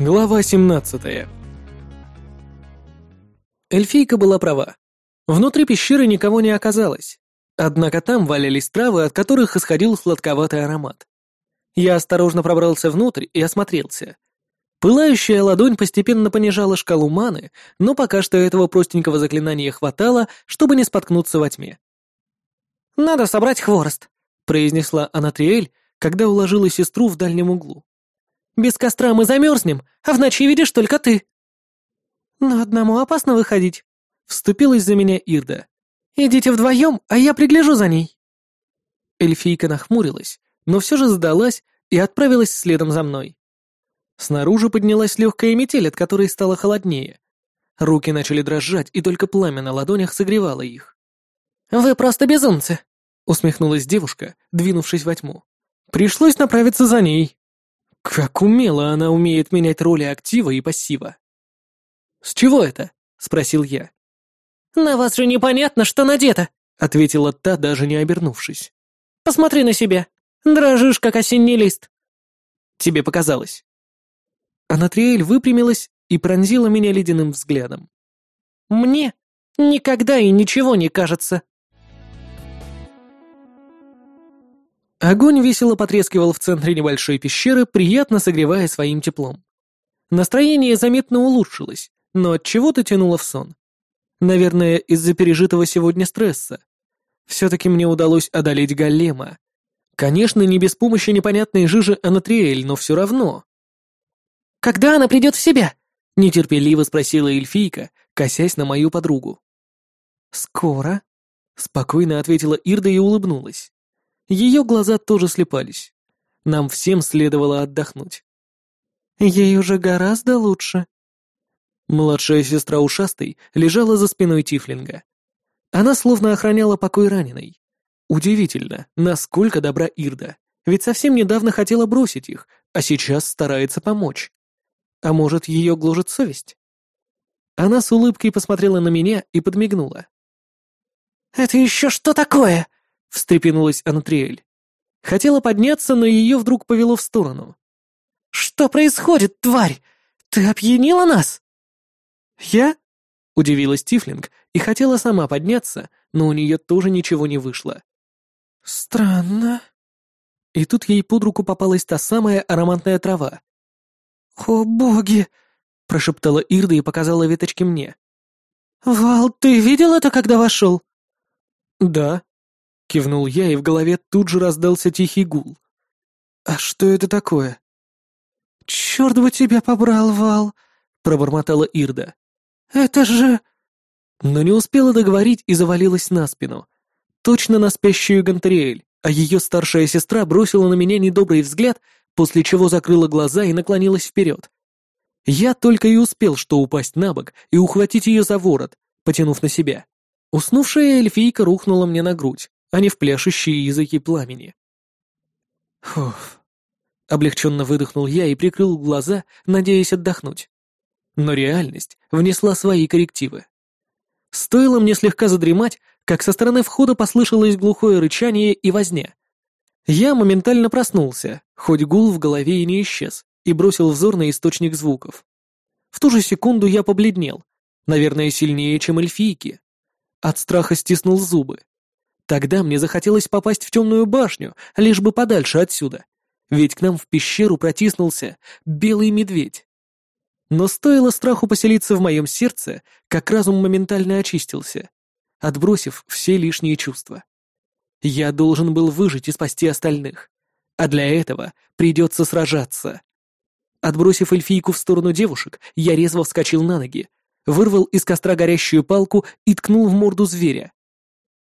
Глава 17 Эльфийка была права. Внутри пещеры никого не оказалось. Однако там валялись травы, от которых исходил сладковатый аромат. Я осторожно пробрался внутрь и осмотрелся. Пылающая ладонь постепенно понижала шкалу маны, но пока что этого простенького заклинания хватало, чтобы не споткнуться во тьме. «Надо собрать хворост», — произнесла Анатриэль, когда уложила сестру в дальнем углу. Без костра мы замерзнем, а в ночи видишь только ты». «Но одному опасно выходить», — вступилась за меня Ирда. «Идите вдвоем, а я пригляжу за ней». Эльфийка нахмурилась, но все же сдалась и отправилась следом за мной. Снаружи поднялась легкая метель, от которой стало холоднее. Руки начали дрожать, и только пламя на ладонях согревало их. «Вы просто безумцы!» — усмехнулась девушка, двинувшись во тьму. Пришлось направиться за ней. Как умело она умеет менять роли актива и пассива. «С чего это?» — спросил я. «На вас же непонятно, что надето!» — ответила та, даже не обернувшись. «Посмотри на себя. Дрожишь, как осенний лист». «Тебе показалось». Анатриэль выпрямилась и пронзила меня ледяным взглядом. «Мне никогда и ничего не кажется». Огонь весело потрескивал в центре небольшой пещеры, приятно согревая своим теплом. Настроение заметно улучшилось, но от чего-то тянуло в сон. Наверное, из-за пережитого сегодня стресса. Все-таки мне удалось одолеть голема. Конечно, не без помощи непонятной жижи Анатриэль, но все равно. «Когда она придет в себя?» — нетерпеливо спросила эльфийка, косясь на мою подругу. «Скоро», — спокойно ответила Ирда и улыбнулась. Ее глаза тоже слепались. Нам всем следовало отдохнуть. Ей уже гораздо лучше. Младшая сестра ушастой лежала за спиной Тифлинга. Она словно охраняла покой раненой. Удивительно, насколько добра Ирда, ведь совсем недавно хотела бросить их, а сейчас старается помочь. А может, ее гложет совесть? Она с улыбкой посмотрела на меня и подмигнула. «Это еще что такое?» — встрепенулась Анатриэль. Хотела подняться, но ее вдруг повело в сторону. «Что происходит, тварь? Ты опьянила нас?» «Я?» — удивилась Тифлинг и хотела сама подняться, но у нее тоже ничего не вышло. «Странно». И тут ей под руку попалась та самая ароматная трава. «О, боги!» — прошептала Ирда и показала веточки мне. «Вал, ты видел это, когда вошел?» «Да», Кивнул я, и в голове тут же раздался тихий гул. «А что это такое?» «Черт бы тебя побрал, Вал!» — пробормотала Ирда. «Это же...» Но не успела договорить и завалилась на спину. Точно на спящую Гантериэль, а ее старшая сестра бросила на меня недобрый взгляд, после чего закрыла глаза и наклонилась вперед. Я только и успел что упасть на бок и ухватить ее за ворот, потянув на себя. Уснувшая эльфийка рухнула мне на грудь а не в пляшущие языки пламени. Фух. Облегченно выдохнул я и прикрыл глаза, надеясь отдохнуть. Но реальность внесла свои коррективы. Стоило мне слегка задремать, как со стороны входа послышалось глухое рычание и возня. Я моментально проснулся, хоть гул в голове и не исчез, и бросил взор на источник звуков. В ту же секунду я побледнел, наверное, сильнее, чем эльфийки. От страха стиснул зубы. Тогда мне захотелось попасть в темную башню, лишь бы подальше отсюда. Ведь к нам в пещеру протиснулся белый медведь. Но стоило страху поселиться в моем сердце, как разум моментально очистился, отбросив все лишние чувства. Я должен был выжить и спасти остальных. А для этого придется сражаться. Отбросив эльфийку в сторону девушек, я резво вскочил на ноги, вырвал из костра горящую палку и ткнул в морду зверя.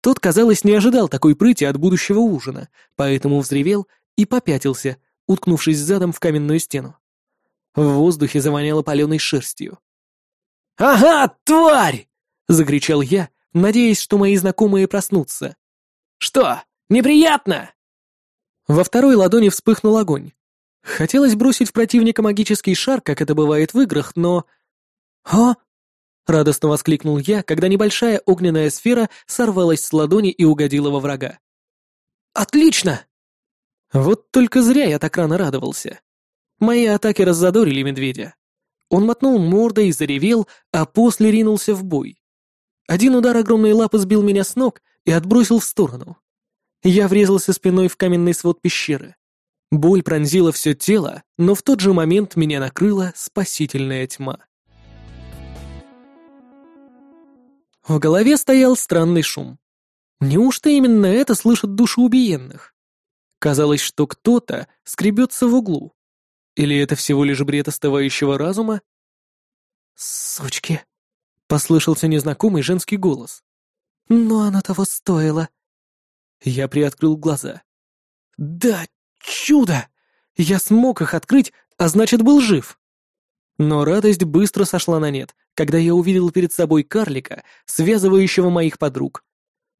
Тот, казалось, не ожидал такой прыти от будущего ужина, поэтому взревел и попятился, уткнувшись задом в каменную стену. В воздухе завоняло паленой шерстью. «Ага, тварь!» — закричал я, надеясь, что мои знакомые проснутся. «Что, неприятно?» Во второй ладони вспыхнул огонь. Хотелось бросить в противника магический шар, как это бывает в играх, но... «А?» Радостно воскликнул я, когда небольшая огненная сфера сорвалась с ладони и угодила во врага. «Отлично!» Вот только зря я так рано радовался. Мои атаки раззадорили медведя, Он мотнул мордой и заревел, а после ринулся в бой. Один удар огромной лапы сбил меня с ног и отбросил в сторону. Я врезался спиной в каменный свод пещеры. Боль пронзила все тело, но в тот же момент меня накрыла спасительная тьма. В голове стоял странный шум. Неужто именно это слышат души убиенных? Казалось, что кто-то скребется в углу. Или это всего лишь бред остывающего разума? «Сучки!» — послышался незнакомый женский голос. «Но оно того стоило!» Я приоткрыл глаза. «Да, чудо! Я смог их открыть, а значит, был жив!» Но радость быстро сошла на нет, когда я увидел перед собой карлика, связывающего моих подруг.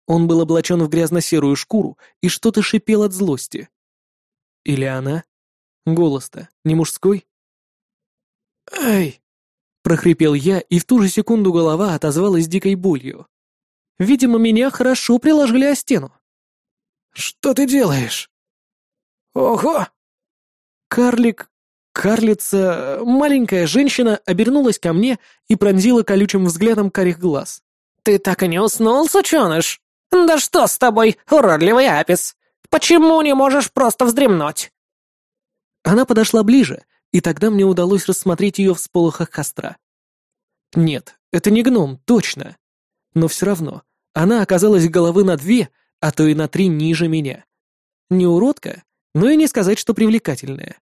Он был облачен в грязно-серую шкуру и что-то шипел от злости. Или она? Голос-то не мужской? «Эй!» — прохрипел я, и в ту же секунду голова отозвалась дикой болью. Видимо, меня хорошо приложили о стену. «Что ты делаешь?» «Ого!» Карлик, карлица, маленькая женщина обернулась ко мне и пронзила колючим взглядом карих глаз. «Ты так и не уснул, сученыш? Да что с тобой, уродливый апис? Почему не можешь просто вздремнуть?» Она подошла ближе, и тогда мне удалось рассмотреть ее в сполохах костра. Нет, это не гном, точно. Но все равно, она оказалась головы на две, а то и на три ниже меня. Не уродка, но и не сказать, что привлекательная.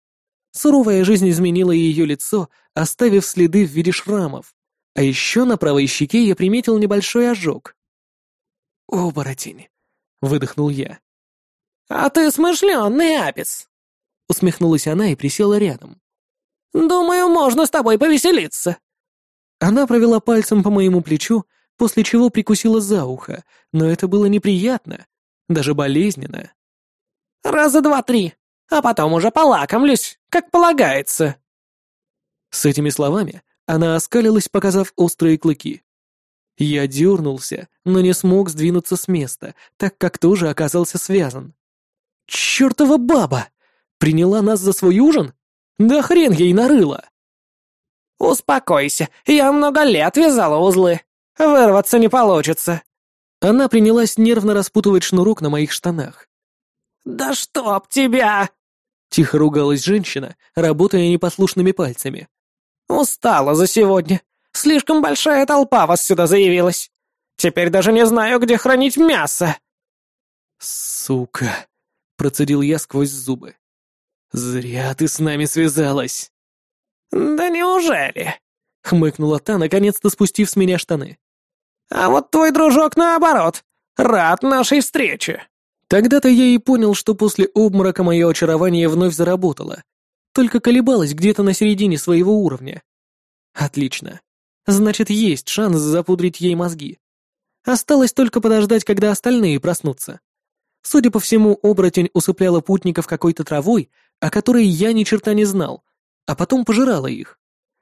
Суровая жизнь изменила ее лицо, оставив следы в виде шрамов, а еще на правой щеке я приметил небольшой ожог. «Оборотень», — выдохнул я. «А ты смышленый, Апис!» Усмехнулась она и присела рядом. «Думаю, можно с тобой повеселиться». Она провела пальцем по моему плечу, после чего прикусила за ухо, но это было неприятно, даже болезненно. «Раза два-три, а потом уже полакомлюсь, как полагается». С этими словами она оскалилась, показав острые клыки. Я дернулся, но не смог сдвинуться с места, так как тоже оказался связан. «Чёртова баба!» Приняла нас за свой ужин? Да хрен ей нарыла!» «Успокойся, я много лет вязала узлы. Вырваться не получится». Она принялась нервно распутывать шнурок на моих штанах. «Да чтоб тебя!» Тихо ругалась женщина, работая непослушными пальцами. «Устала за сегодня. Слишком большая толпа вас сюда заявилась. Теперь даже не знаю, где хранить мясо». «Сука!» — процедил я сквозь зубы. «Зря ты с нами связалась!» «Да неужели?» — хмыкнула та, наконец-то спустив с меня штаны. «А вот твой дружок наоборот. Рад нашей встрече!» Тогда-то я и понял, что после обморока мое очарование вновь заработало. Только колебалось где-то на середине своего уровня. Отлично. Значит, есть шанс запудрить ей мозги. Осталось только подождать, когда остальные проснутся. Судя по всему, оборотень усыпляла путников какой-то травой, о которой я ни черта не знал, а потом пожирала их.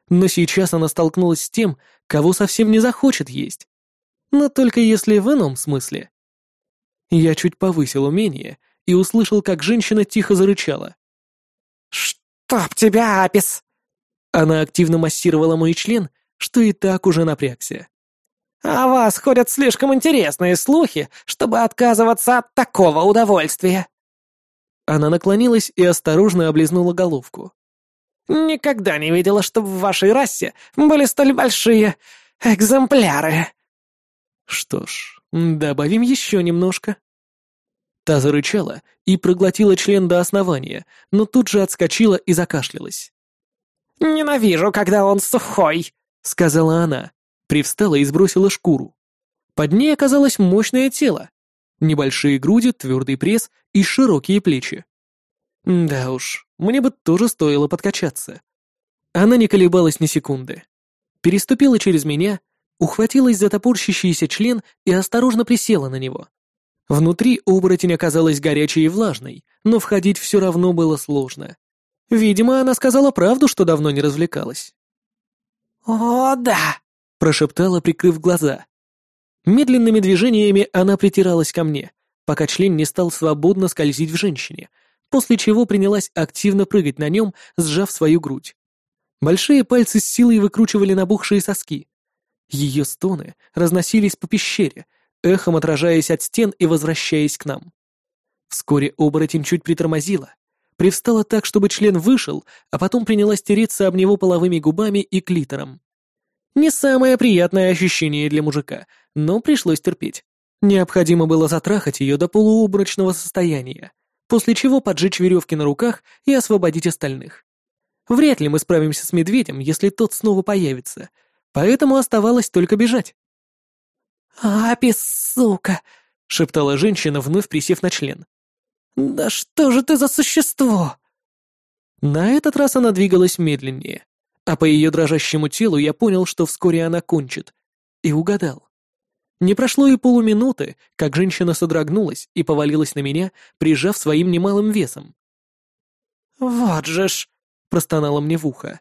Но сейчас она столкнулась с тем, кого совсем не захочет есть. Но только если в ином смысле. Я чуть повысил умение и услышал, как женщина тихо зарычала. «Чтоб тебя, Апис!» Она активно массировала мой член, что и так уже напрягся. «О вас ходят слишком интересные слухи, чтобы отказываться от такого удовольствия». Она наклонилась и осторожно облизнула головку. «Никогда не видела, чтобы в вашей расе были столь большие экземпляры». «Что ж, добавим еще немножко». Та зарычала и проглотила член до основания, но тут же отскочила и закашлялась. «Ненавижу, когда он сухой», — сказала она привстала и сбросила шкуру. Под ней оказалось мощное тело. Небольшие груди, твердый пресс и широкие плечи. Да уж, мне бы тоже стоило подкачаться. Она не колебалась ни секунды. Переступила через меня, ухватилась за топорщащийся член и осторожно присела на него. Внутри оборотень оказалась горячей и влажной, но входить все равно было сложно. Видимо, она сказала правду, что давно не развлекалась. «О, да!» прошептала, прикрыв глаза. Медленными движениями она притиралась ко мне, пока член не стал свободно скользить в женщине, после чего принялась активно прыгать на нем, сжав свою грудь. Большие пальцы с силой выкручивали набухшие соски. Ее стоны разносились по пещере, эхом отражаясь от стен и возвращаясь к нам. Вскоре оборотень чуть притормозила, привстала так, чтобы член вышел, а потом принялась тереться об него половыми губами и клитором. Не самое приятное ощущение для мужика, но пришлось терпеть. Необходимо было затрахать ее до полуобрачного состояния, после чего поджечь веревки на руках и освободить остальных. Вряд ли мы справимся с медведем, если тот снова появится, поэтому оставалось только бежать. «Апи, сука!» — шептала женщина, вновь присев на член. «Да что же ты за существо?» На этот раз она двигалась медленнее, а по ее дрожащему телу я понял, что вскоре она кончит. И угадал. Не прошло и полуминуты, как женщина содрогнулась и повалилась на меня, прижав своим немалым весом. «Вот же ж!» — простонала мне в ухо.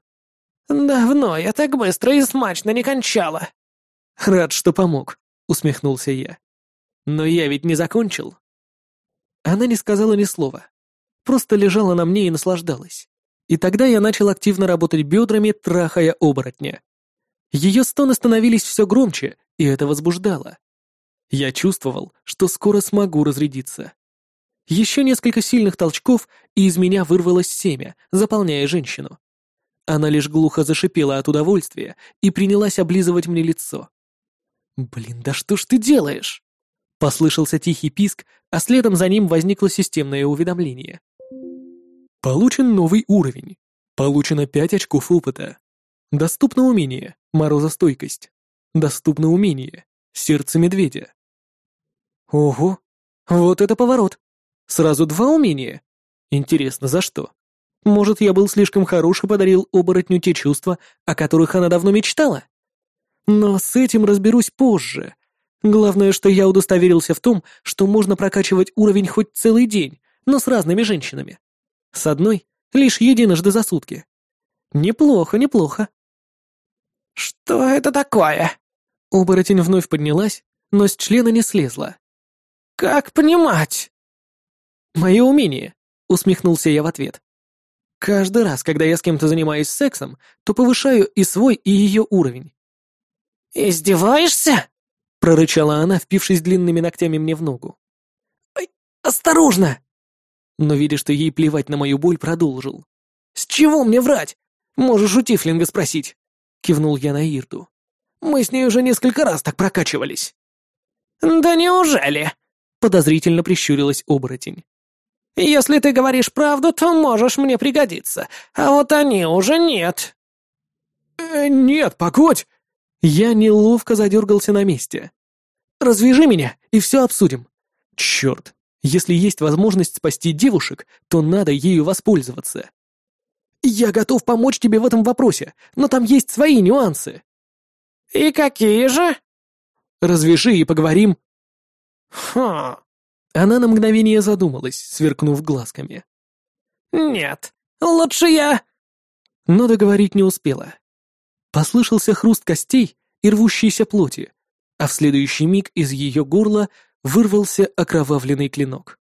«Давно я так быстро и смачно не кончала!» «Рад, что помог», — усмехнулся я. «Но я ведь не закончил». Она не сказала ни слова, просто лежала на мне и наслаждалась. И тогда я начал активно работать бедрами, трахая оборотня. Ее стоны становились все громче, и это возбуждало. Я чувствовал, что скоро смогу разрядиться. Еще несколько сильных толчков, и из меня вырвалось семя, заполняя женщину. Она лишь глухо зашипела от удовольствия и принялась облизывать мне лицо. «Блин, да что ж ты делаешь?» Послышался тихий писк, а следом за ним возникло системное уведомление. Получен новый уровень. Получено 5 очков опыта. Доступно умение «Морозостойкость». Доступно умение «Сердце медведя». Ого, вот это поворот. Сразу два умения. Интересно, за что? Может, я был слишком хорош и подарил оборотню те чувства, о которых она давно мечтала? Но с этим разберусь позже. Главное, что я удостоверился в том, что можно прокачивать уровень хоть целый день, но с разными женщинами. С одной — лишь единожды за сутки. Неплохо, неплохо. «Что это такое?» Оборотень вновь поднялась, но с члена не слезла. «Как понимать?» «Мое умение», — усмехнулся я в ответ. «Каждый раз, когда я с кем-то занимаюсь сексом, то повышаю и свой, и ее уровень». «Издеваешься?» — прорычала она, впившись длинными ногтями мне в ногу. «Ой, осторожно!» но, видя, что ей плевать на мою боль, продолжил. «С чего мне врать? Можешь у Тифлинга спросить», — кивнул я на Ирду. «Мы с ней уже несколько раз так прокачивались». «Да неужели?» — подозрительно прищурилась оборотень. «Если ты говоришь правду, то можешь мне пригодиться, а вот они уже нет». «Э, «Нет, погодь!» Я неловко задергался на месте. «Развяжи меня, и все обсудим. Черт, если есть возможность спасти девушек, то надо ею воспользоваться. Я готов помочь тебе в этом вопросе, но там есть свои нюансы. И какие же? Развяжи и поговорим. Хм. Она на мгновение задумалась, сверкнув глазками. Нет, лучше я... Но договорить не успела. Послышался хруст костей и рвущейся плоти, а в следующий миг из ее горла вырвался окровавленный клинок.